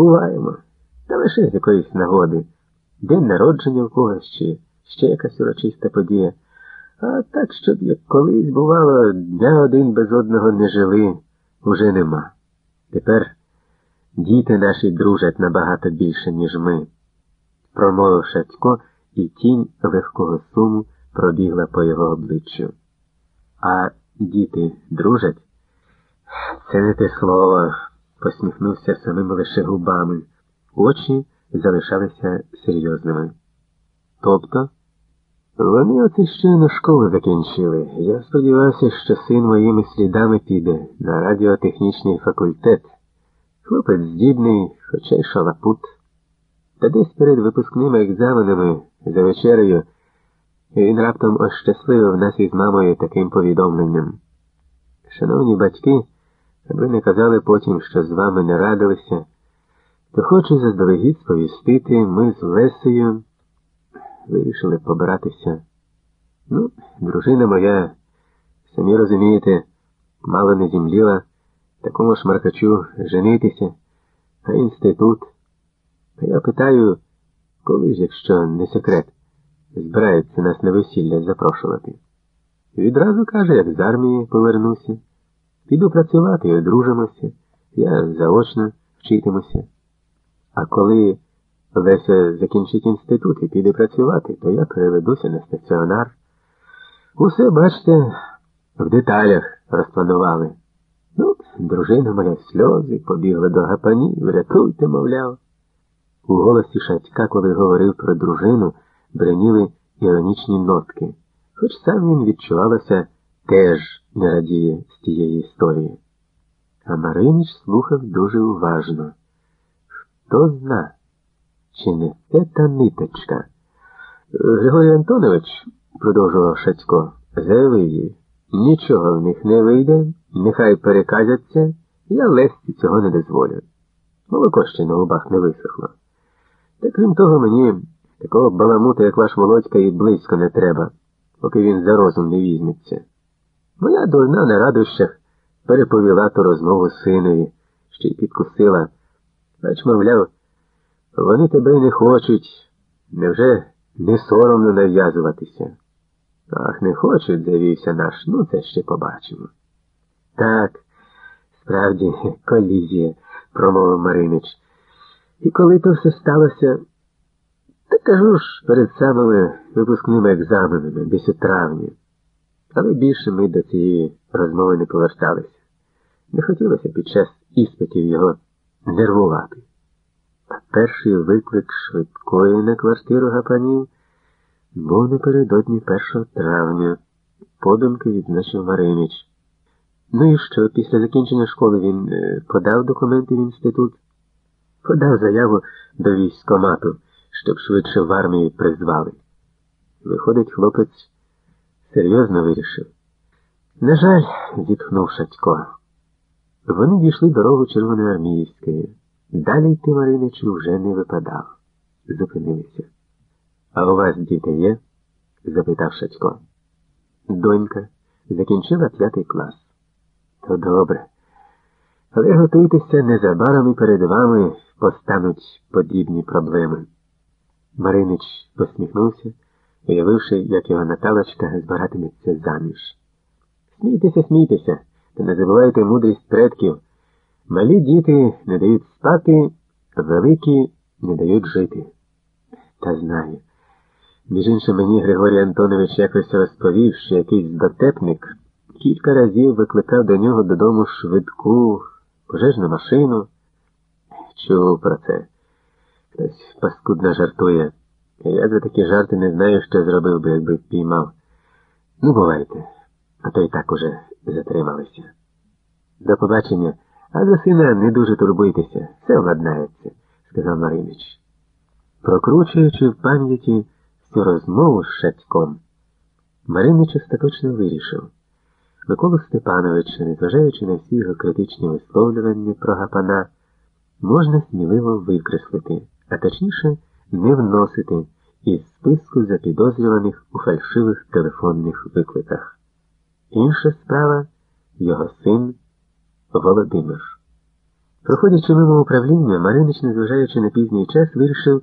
Буваємо. Та лише з якоїсь нагоди. День народження в когось чи ще якась урочиста подія. А так, щоб як колись бувало, дня один без одного не жили, уже нема. Тепер діти наші дружать набагато більше, ніж ми, промовив Шацько, і тінь легкого суму пробігла по його обличчю. А діти дружать? Це не те слово, посміхнувся самими лише губами. Очі залишалися серйозними. Тобто, вони оце щойно школу закінчили. Я сподівався, що син моїми слідами піде на радіотехнічний факультет. Хлопець здібний, хоча й шалапут. Та десь перед випускними екзаменами за вечерею він раптом ощасливив нас із мамою таким повідомленням. Шановні батьки, аби не казали потім, що з вами не радилися, то хочу заздалегідь сповістити, ми з Лесею вирішили побиратися. Ну, дружина моя, самі розумієте, мало не зімліла, такому шмаркачу женитися, а інститут. А я питаю, коли ж, якщо не секрет, збирається нас на весілля запрошувати. Відразу каже, як з армії повернуся. Піду працювати одружимося, я заочно вчитимуся. А коли Леся закінчить інститут і піде працювати, то я переведуся на стаціонар. Усе, бачите, в деталях розпланували. Ну, дружина моя сльози побігла до гапанів, врятуйте, мовляв. У голосі Шацька, коли говорив про дружину, бреніли іронічні нотки, хоч сам він відчувалося, теж не радіє з тієї історії. А Маринич слухав дуже уважно. Хто зна, чи не це та ниточка? Григорій Антонович, продовжував Шацько, заявив їй, нічого в них не вийде, нехай переказяться, я Лесці цього не дозволю. Молоко ще на губах не висохло. Та крім того, мені такого баламута, як ваш Володька, і близько не треба, поки він за розум не візьметься. Моя дурна на радощах переповіла ту розмову синові, ще й підкусила. Бач, мовляв, вони тебе не хочуть, невже не соромно нав'язуватися? Ах, не хочуть, завівся наш, ну це ще побачимо. Так, справді, колізія, промовив Маринич. І коли то все сталося, та кажу ж перед самими випускними екзаменами, десь у травні. Але більше ми до цієї розмови не поверталися. Не хотілося під час іспитів його нервувати. А перший виклик швидкої на квартиру гапанів був напередодні 1 травня, подумки відзначив Маринич. Ну і що, після закінчення школи він е, подав документи в інститут? Подав заяву до військомату, щоб швидше в армії призвали. Виходить, хлопець серйозно вирішив. На жаль, зітхнув Шатько. Вони дійшли дорогу червоноармійської. Далі йти Мариничу вже не випадав. Зупинилися. А у вас діти є? запитав Шатько. Донька закінчила п'ятий клас. То добре. Але готуйтеся незабаром і перед вами постануть подібні проблеми. Маринич посміхнувся, уявивши, як його Наталочка збиратиметься заміж. Смійтеся, смійтеся, та не забувайте мудрість предків. Малі діти не дають спати, великі не дають жити. Та знаю. Між іншим мені Григорій Антонович якось розповів, що якийсь дотепник кілька разів викликав до нього додому швидку пожежну машину. Чув про це. Хтось паскудно жартує. Я за такі жарти не знаю, що зробив би, якби піймав. Ну, бувайте, а то й так уже затрималися. До побачення, а за сина не дуже турбуйтеся, все владнається, сказав Маринич. Прокручуючи в пам'яті цю розмову з Шацьком, Маринич остаточно вирішив. Миколу Степановича, незважаючи на всі його критичні висловлювання про гапана, можна сміливо викреслити, а точніше не вносити із списку запідозрюваних у фальшивих телефонних викликах. Інша справа його син Володимир. Проходячи мимо управління, Маринич, незважаючи на пізній час, вирішив